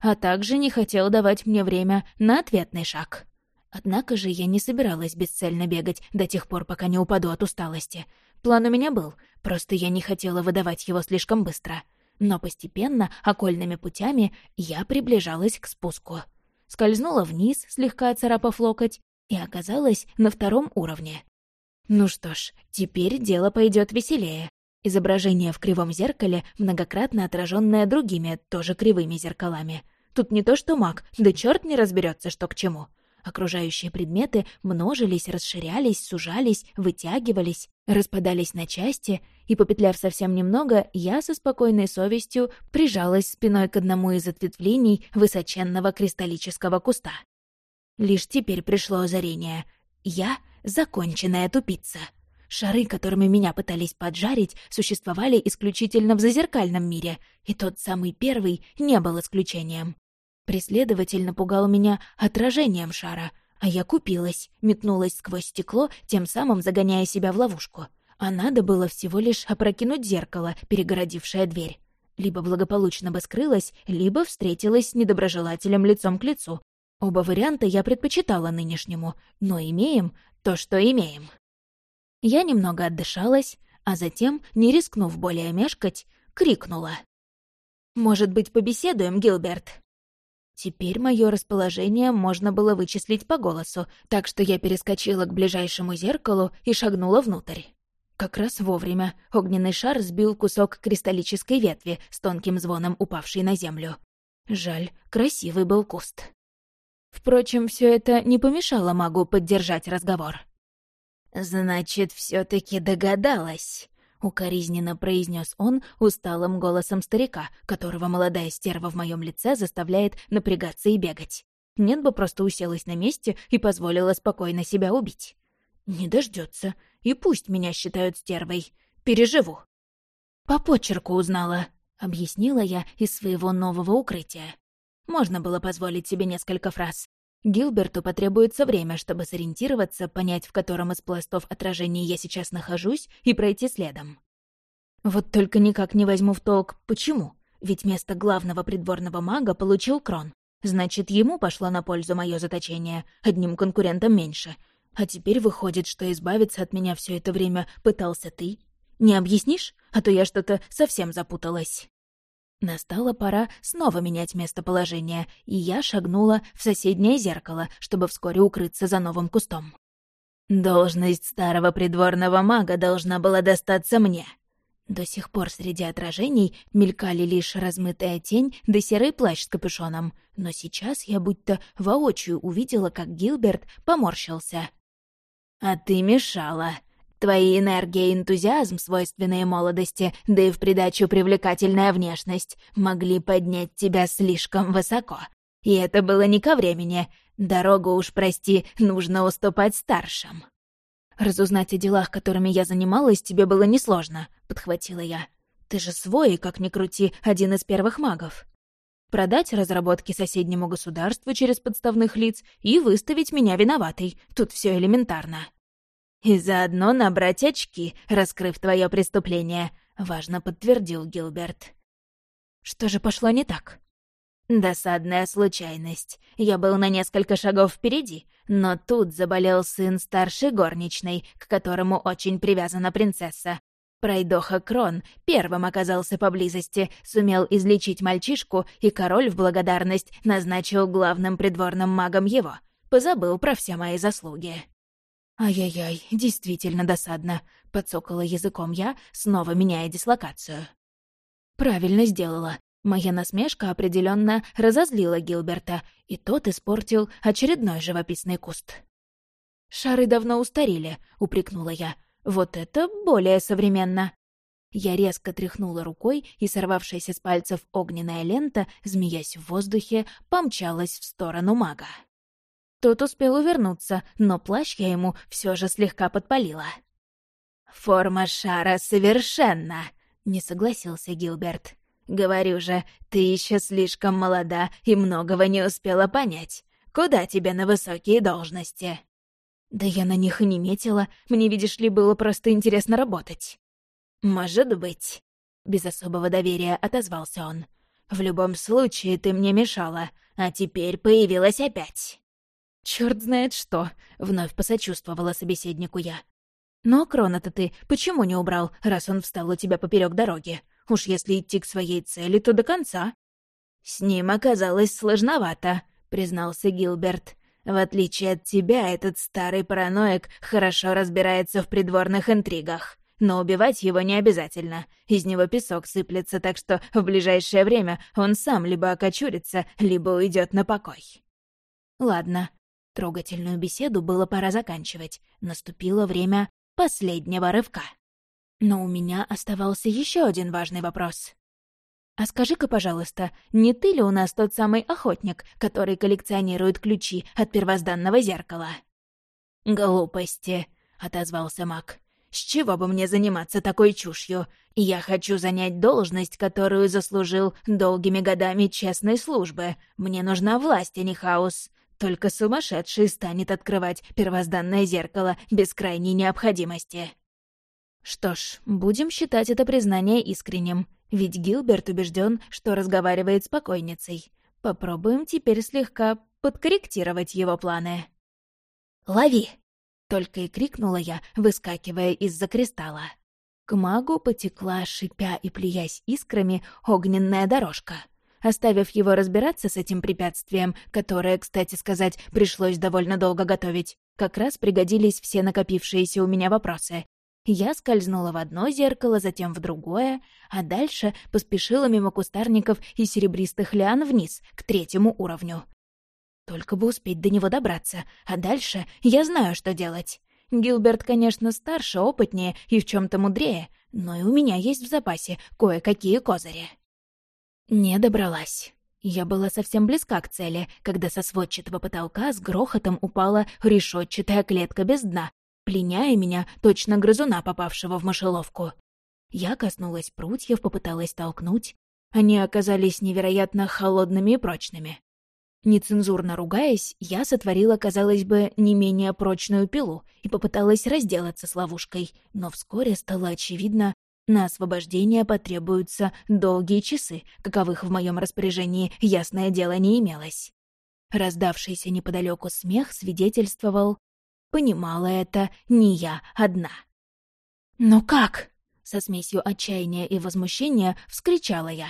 А также не хотел давать мне время на ответный шаг. Однако же я не собиралась бесцельно бегать до тех пор, пока не упаду от усталости. План у меня был, просто я не хотела выдавать его слишком быстро. Но постепенно, окольными путями, я приближалась к спуску скользнула вниз, слегка царапав локоть, и оказалась на втором уровне. Ну что ж, теперь дело пойдет веселее. Изображение в кривом зеркале, многократно отраженное другими, тоже кривыми зеркалами. Тут не то что маг, да черт не разберется, что к чему. Окружающие предметы множились, расширялись, сужались, вытягивались, распадались на части, и, попетляв совсем немного, я со спокойной совестью прижалась спиной к одному из ответвлений высоченного кристаллического куста. Лишь теперь пришло озарение. Я — законченная тупица. Шары, которыми меня пытались поджарить, существовали исключительно в зазеркальном мире, и тот самый первый не был исключением. Преследователь напугал меня отражением шара, а я купилась, метнулась сквозь стекло, тем самым загоняя себя в ловушку. а надо было всего лишь опрокинуть зеркало, перегородившее дверь. Либо благополучно бы скрылась, либо встретилась с недоброжелателем лицом к лицу. Оба варианта я предпочитала нынешнему, но имеем то, что имеем. Я немного отдышалась, а затем, не рискнув более мешкать, крикнула. «Может быть, побеседуем, Гилберт?» Теперь мое расположение можно было вычислить по голосу, так что я перескочила к ближайшему зеркалу и шагнула внутрь. Как раз вовремя огненный шар сбил кусок кристаллической ветви с тонким звоном, упавшей на землю. Жаль, красивый был куст. Впрочем, все это не помешало магу поддержать разговор. «Значит, все таки догадалась», — укоризненно произнес он усталым голосом старика, которого молодая стерва в моем лице заставляет напрягаться и бегать. Нет бы просто уселась на месте и позволила спокойно себя убить. Не дождется, и пусть меня считают стервой. Переживу. По почерку узнала, объяснила я из своего нового укрытия. Можно было позволить себе несколько фраз. Гилберту потребуется время, чтобы сориентироваться, понять, в котором из пластов отражений я сейчас нахожусь, и пройти следом. Вот только никак не возьму в толк, почему. Ведь место главного придворного мага получил Крон. Значит, ему пошло на пользу мое заточение, одним конкурентом меньше. А теперь выходит, что избавиться от меня все это время пытался ты. Не объяснишь? А то я что-то совсем запуталась. Настала пора снова менять местоположение, и я шагнула в соседнее зеркало, чтобы вскоре укрыться за новым кустом. «Должность старого придворного мага должна была достаться мне». До сих пор среди отражений мелькали лишь размытая тень да серый плащ с капюшоном, но сейчас я будто воочию увидела, как Гилберт поморщился. «А ты мешала», Твои энергия и энтузиазм, свойственные молодости, да и в придачу привлекательная внешность, могли поднять тебя слишком высоко. И это было не ко времени. Дорогу уж, прости, нужно уступать старшим. «Разузнать о делах, которыми я занималась, тебе было несложно», — подхватила я. «Ты же свой, как ни крути, один из первых магов. Продать разработки соседнему государству через подставных лиц и выставить меня виноватой. Тут все элементарно». «И заодно набрать очки, раскрыв твое преступление», — важно подтвердил Гилберт. «Что же пошло не так?» «Досадная случайность. Я был на несколько шагов впереди, но тут заболел сын старшей горничной, к которому очень привязана принцесса. Пройдоха Крон первым оказался поблизости, сумел излечить мальчишку, и король в благодарность назначил главным придворным магом его. Позабыл про все мои заслуги. «Ай-яй-яй, действительно досадно», — подсокала языком я, снова меняя дислокацию. «Правильно сделала. Моя насмешка определенно разозлила Гилберта, и тот испортил очередной живописный куст. «Шары давно устарели», — упрекнула я. «Вот это более современно». Я резко тряхнула рукой, и сорвавшаяся с пальцев огненная лента, змеясь в воздухе, помчалась в сторону мага. Тот успел увернуться, но плащ я ему все же слегка подпалила. «Форма шара совершенна!» — не согласился Гилберт. «Говорю же, ты еще слишком молода и многого не успела понять. Куда тебе на высокие должности?» «Да я на них и не метила. Мне, видишь ли, было просто интересно работать». «Может быть», — без особого доверия отозвался он. «В любом случае ты мне мешала, а теперь появилась опять». Черт знает что!» — вновь посочувствовала собеседнику я. «Но крона-то ты почему не убрал, раз он встал у тебя поперек дороги? Уж если идти к своей цели, то до конца». «С ним оказалось сложновато», — признался Гилберт. «В отличие от тебя, этот старый параноик хорошо разбирается в придворных интригах. Но убивать его не обязательно. Из него песок сыплется, так что в ближайшее время он сам либо окочурится, либо уйдет на покой». «Ладно, Трогательную беседу было пора заканчивать. Наступило время последнего рывка. Но у меня оставался еще один важный вопрос. «А скажи-ка, пожалуйста, не ты ли у нас тот самый охотник, который коллекционирует ключи от первозданного зеркала?» «Глупости», — отозвался маг. «С чего бы мне заниматься такой чушью? Я хочу занять должность, которую заслужил долгими годами честной службы. Мне нужна власть, а не хаос. Только сумасшедший станет открывать первозданное зеркало без крайней необходимости. Что ж, будем считать это признание искренним, ведь Гилберт убежден, что разговаривает с покойницей. Попробуем теперь слегка подкорректировать его планы. «Лови!» — только и крикнула я, выскакивая из-за кристалла. К магу потекла, шипя и плюясь искрами, огненная дорожка. Оставив его разбираться с этим препятствием, которое, кстати сказать, пришлось довольно долго готовить, как раз пригодились все накопившиеся у меня вопросы. Я скользнула в одно зеркало, затем в другое, а дальше поспешила мимо кустарников и серебристых лиан вниз, к третьему уровню. Только бы успеть до него добраться, а дальше я знаю, что делать. Гилберт, конечно, старше, опытнее и в чем то мудрее, но и у меня есть в запасе кое-какие козыри. Не добралась. Я была совсем близка к цели, когда со сводчатого потолка с грохотом упала решетчатая клетка без дна, пленяя меня, точно грызуна, попавшего в мышеловку. Я коснулась прутьев, попыталась толкнуть. Они оказались невероятно холодными и прочными. Нецензурно ругаясь, я сотворила, казалось бы, не менее прочную пилу и попыталась разделаться с ловушкой, но вскоре стало очевидно, на освобождение потребуются долгие часы, каковых в моем распоряжении, ясное дело, не имелось. Раздавшийся неподалеку смех свидетельствовал, понимала это не я одна. «Но как?» — со смесью отчаяния и возмущения вскричала я.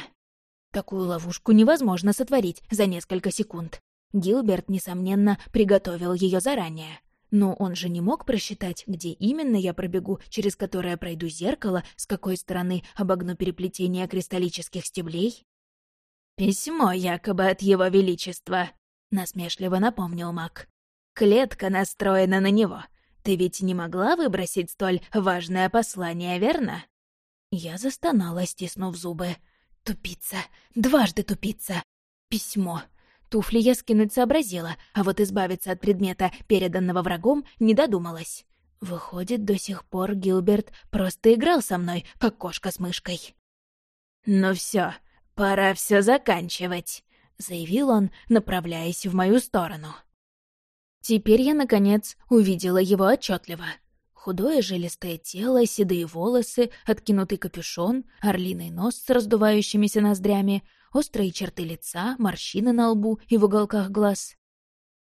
Такую ловушку невозможно сотворить за несколько секунд. Гилберт, несомненно, приготовил ее заранее. Но он же не мог просчитать, где именно я пробегу, через которое пройду зеркало, с какой стороны обогну переплетение кристаллических стеблей. «Письмо якобы от его величества», — насмешливо напомнил маг. «Клетка настроена на него. Ты ведь не могла выбросить столь важное послание, верно?» Я застонала, стиснув зубы. Тупица. Дважды тупица. Письмо. Туфли я скинуть сообразила, а вот избавиться от предмета, переданного врагом, не додумалась. Выходит, до сих пор Гилберт просто играл со мной, как кошка с мышкой. «Ну все, пора все заканчивать», — заявил он, направляясь в мою сторону. Теперь я, наконец, увидела его отчетливо. Худое жилистое тело, седые волосы, откинутый капюшон, орлиный нос с раздувающимися ноздрями, острые черты лица, морщины на лбу и в уголках глаз.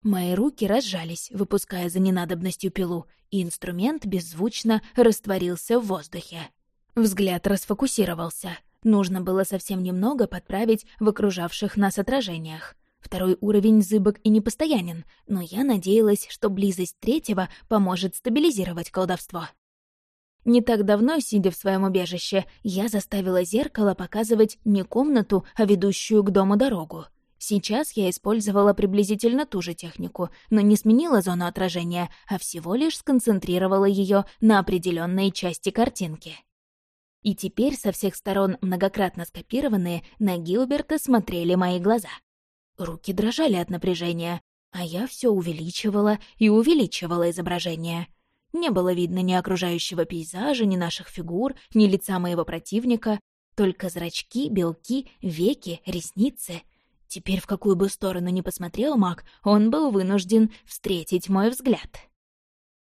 Мои руки разжались, выпуская за ненадобностью пилу, и инструмент беззвучно растворился в воздухе. Взгляд расфокусировался. Нужно было совсем немного подправить в окружавших нас отражениях. Второй уровень зыбок и непостоянен, но я надеялась, что близость третьего поможет стабилизировать колдовство. Не так давно, сидя в своем убежище, я заставила зеркало показывать не комнату, а ведущую к дому дорогу. Сейчас я использовала приблизительно ту же технику, но не сменила зону отражения, а всего лишь сконцентрировала ее на определенной части картинки. И теперь со всех сторон многократно скопированные на Гилберта смотрели мои глаза. Руки дрожали от напряжения, а я все увеличивала и увеличивала изображение. Не было видно ни окружающего пейзажа, ни наших фигур, ни лица моего противника, только зрачки, белки, веки, ресницы. Теперь в какую бы сторону ни посмотрел маг, он был вынужден встретить мой взгляд.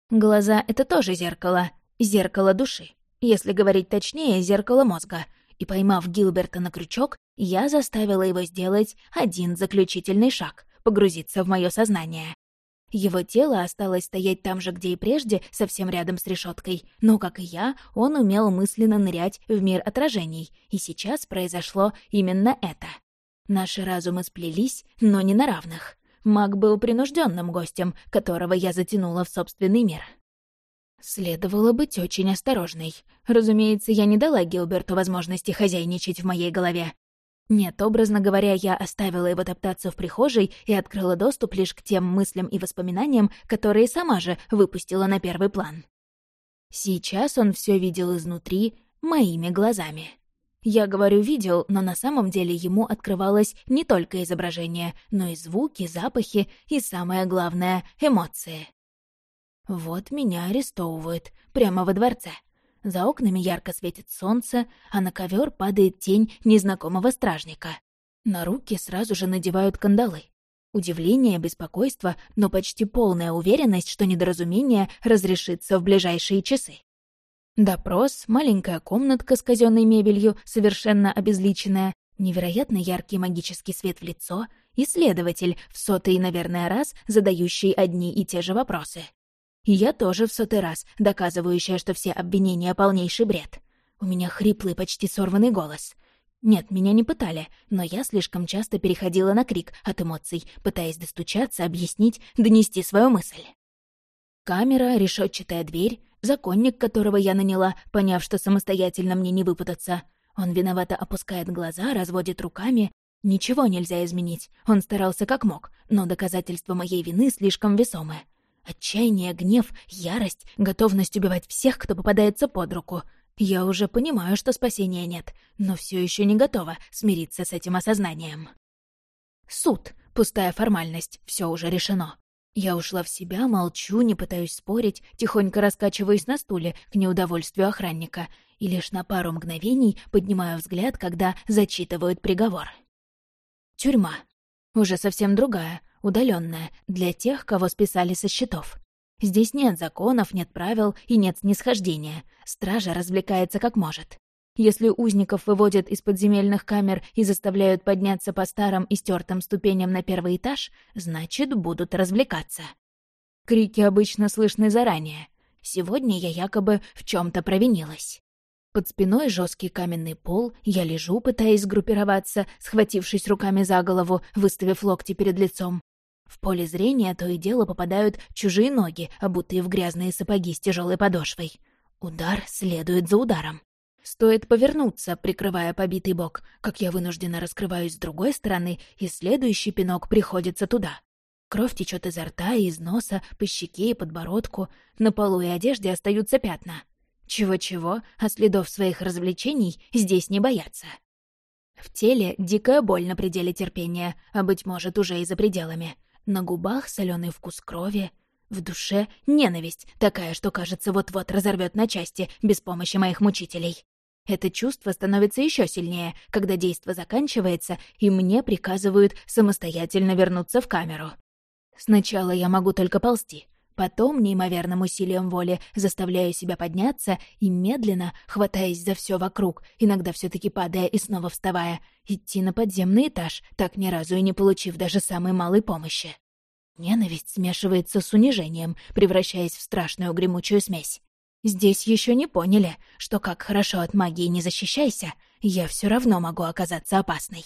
Глаза — это тоже зеркало, зеркало души. Если говорить точнее, зеркало мозга — и, поймав Гилберта на крючок, я заставила его сделать один заключительный шаг — погрузиться в мое сознание. Его тело осталось стоять там же, где и прежде, совсем рядом с решеткой, но, как и я, он умел мысленно нырять в мир отражений, и сейчас произошло именно это. Наши разумы сплелись, но не на равных. Маг был принужденным гостем, которого я затянула в собственный мир. Следовало быть очень осторожной. Разумеется, я не дала Гилберту возможности хозяйничать в моей голове. Нет, образно говоря, я оставила его топтаться в прихожей и открыла доступ лишь к тем мыслям и воспоминаниям, которые сама же выпустила на первый план. Сейчас он все видел изнутри, моими глазами. Я говорю «видел», но на самом деле ему открывалось не только изображение, но и звуки, запахи и, самое главное, эмоции. Вот меня арестовывают, прямо во дворце. За окнами ярко светит солнце, а на ковер падает тень незнакомого стражника. На руки сразу же надевают кандалы. Удивление, беспокойство, но почти полная уверенность, что недоразумение разрешится в ближайшие часы. Допрос, маленькая комнатка с казенной мебелью, совершенно обезличенная, невероятно яркий магический свет в лицо, исследователь, в сотый, наверное, раз задающий одни и те же вопросы. И я тоже в сотый раз, доказывающая, что все обвинения — полнейший бред. У меня хриплый, почти сорванный голос. Нет, меня не пытали, но я слишком часто переходила на крик от эмоций, пытаясь достучаться, объяснить, донести свою мысль. Камера, решетчатая дверь, законник, которого я наняла, поняв, что самостоятельно мне не выпутаться. Он виновато опускает глаза, разводит руками. Ничего нельзя изменить, он старался как мог, но доказательства моей вины слишком весомые. Отчаяние, гнев, ярость, готовность убивать всех, кто попадается под руку. Я уже понимаю, что спасения нет, но все еще не готова смириться с этим осознанием. Суд. Пустая формальность. Все уже решено. Я ушла в себя, молчу, не пытаюсь спорить, тихонько раскачиваюсь на стуле к неудовольствию охранника и лишь на пару мгновений поднимаю взгляд, когда зачитывают приговор. Тюрьма. Уже совсем другая, удаленная, для тех, кого списали со счетов. Здесь нет законов, нет правил и нет снисхождения. Стража развлекается как может. Если узников выводят из подземельных камер и заставляют подняться по старым и стертым ступеням на первый этаж, значит, будут развлекаться. Крики обычно слышны заранее. Сегодня я якобы в чем то провинилась. Под спиной жесткий каменный пол, я лежу, пытаясь сгруппироваться, схватившись руками за голову, выставив локти перед лицом. В поле зрения то и дело попадают чужие ноги, обутые в грязные сапоги с тяжелой подошвой. Удар следует за ударом. Стоит повернуться, прикрывая побитый бок, как я вынуждена раскрываюсь с другой стороны, и следующий пинок приходится туда. Кровь течет изо рта из носа, по щеке и подбородку. На полу и одежде остаются пятна. Чего-чего, а следов своих развлечений здесь не боятся. В теле дикая боль на пределе терпения, а, быть может, уже и за пределами. На губах соленый вкус крови. В душе ненависть, такая, что, кажется, вот-вот разорвет на части без помощи моих мучителей. Это чувство становится еще сильнее, когда действо заканчивается, и мне приказывают самостоятельно вернуться в камеру. Сначала я могу только ползти, потом неимоверным усилием воли заставляю себя подняться и медленно, хватаясь за все вокруг, иногда все таки падая и снова вставая, идти на подземный этаж, так ни разу и не получив даже самой малой помощи. Ненависть смешивается с унижением, превращаясь в страшную гремучую смесь. Здесь еще не поняли, что как хорошо от магии не защищайся, я все равно могу оказаться опасной.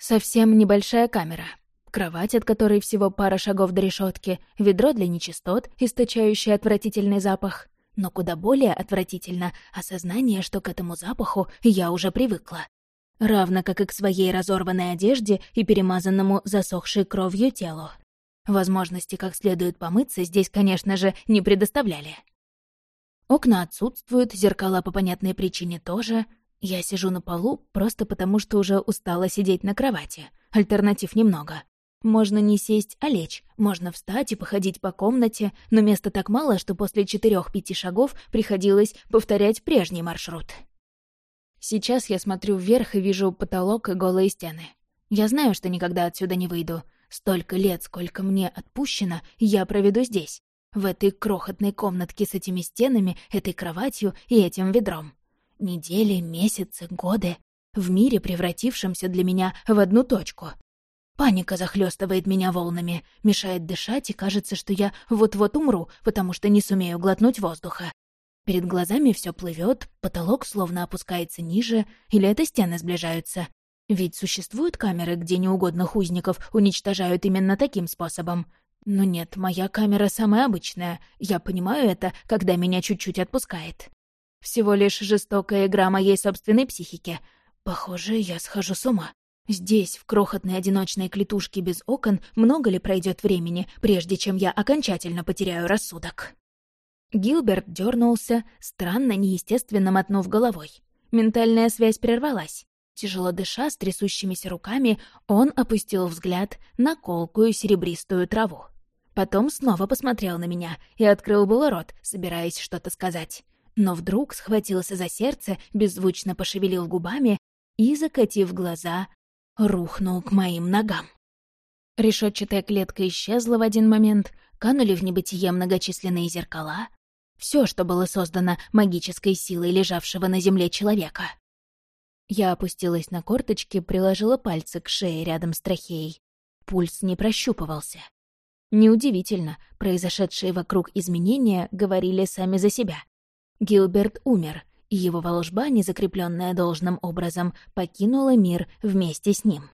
Совсем небольшая камера. Кровать, от которой всего пара шагов до решетки, ведро для нечистот, источающее отвратительный запах. Но куда более отвратительно осознание, что к этому запаху я уже привыкла. Равно как и к своей разорванной одежде и перемазанному засохшей кровью телу. Возможности как следует помыться здесь, конечно же, не предоставляли. Окна отсутствуют, зеркала по понятной причине тоже. Я сижу на полу просто потому, что уже устала сидеть на кровати. Альтернатив немного. Можно не сесть, а лечь. Можно встать и походить по комнате, но места так мало, что после четырех-пяти шагов приходилось повторять прежний маршрут. Сейчас я смотрю вверх и вижу потолок и голые стены. Я знаю, что никогда отсюда не выйду. Столько лет, сколько мне отпущено, я проведу здесь в этой крохотной комнатке с этими стенами, этой кроватью и этим ведром. Недели, месяцы, годы. В мире, превратившемся для меня в одну точку. Паника захлестывает меня волнами, мешает дышать, и кажется, что я вот-вот умру, потому что не сумею глотнуть воздуха. Перед глазами все плывет, потолок словно опускается ниже, или это стены сближаются. Ведь существуют камеры, где неугодных узников уничтожают именно таким способом. Но нет, моя камера самая обычная. Я понимаю это, когда меня чуть-чуть отпускает. Всего лишь жестокая игра моей собственной психики. Похоже, я схожу с ума. Здесь, в крохотной одиночной клетушке без окон, много ли пройдет времени, прежде чем я окончательно потеряю рассудок? Гилберт дернулся, странно, неестественно мотнув головой. Ментальная связь прервалась. Тяжело дыша, с трясущимися руками, он опустил взгляд на колкую серебристую траву. Потом снова посмотрел на меня и открыл было рот, собираясь что-то сказать. Но вдруг схватился за сердце, беззвучно пошевелил губами и, закатив глаза, рухнул к моим ногам. Решетчатая клетка исчезла в один момент, канули в небытие многочисленные зеркала. Все, что было создано магической силой лежавшего на земле человека. Я опустилась на корточки, приложила пальцы к шее рядом с трахеей. Пульс не прощупывался. Неудивительно, произошедшие вокруг изменения говорили сами за себя. Гилберт умер, его волжба, не закрепленная должным образом, покинула мир вместе с ним.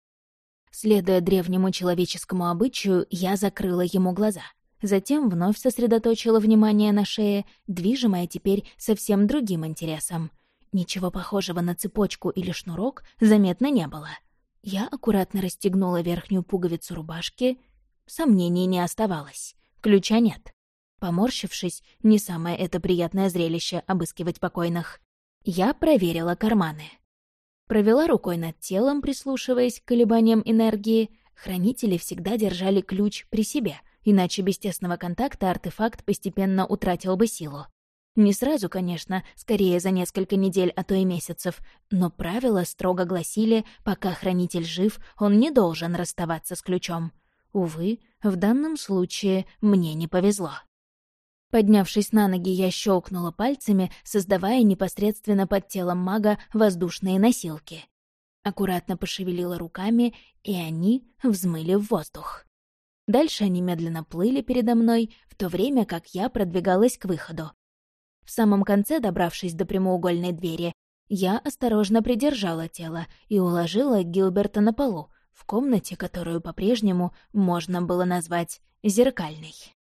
Следуя древнему человеческому обычаю, я закрыла ему глаза. Затем вновь сосредоточила внимание на шее, движимая теперь совсем другим интересом. Ничего похожего на цепочку или шнурок заметно не было. Я аккуратно расстегнула верхнюю пуговицу рубашки. Сомнений не оставалось. Ключа нет. Поморщившись, не самое это приятное зрелище обыскивать покойных. Я проверила карманы. Провела рукой над телом, прислушиваясь к колебаниям энергии. Хранители всегда держали ключ при себе, иначе без тесного контакта артефакт постепенно утратил бы силу. Не сразу, конечно, скорее за несколько недель, а то и месяцев, но правила строго гласили, пока хранитель жив, он не должен расставаться с ключом. Увы, в данном случае мне не повезло. Поднявшись на ноги, я щелкнула пальцами, создавая непосредственно под телом мага воздушные носилки. Аккуратно пошевелила руками, и они взмыли в воздух. Дальше они медленно плыли передо мной, в то время как я продвигалась к выходу. В самом конце, добравшись до прямоугольной двери, я осторожно придержала тело и уложила Гилберта на полу, в комнате, которую по-прежнему можно было назвать зеркальной.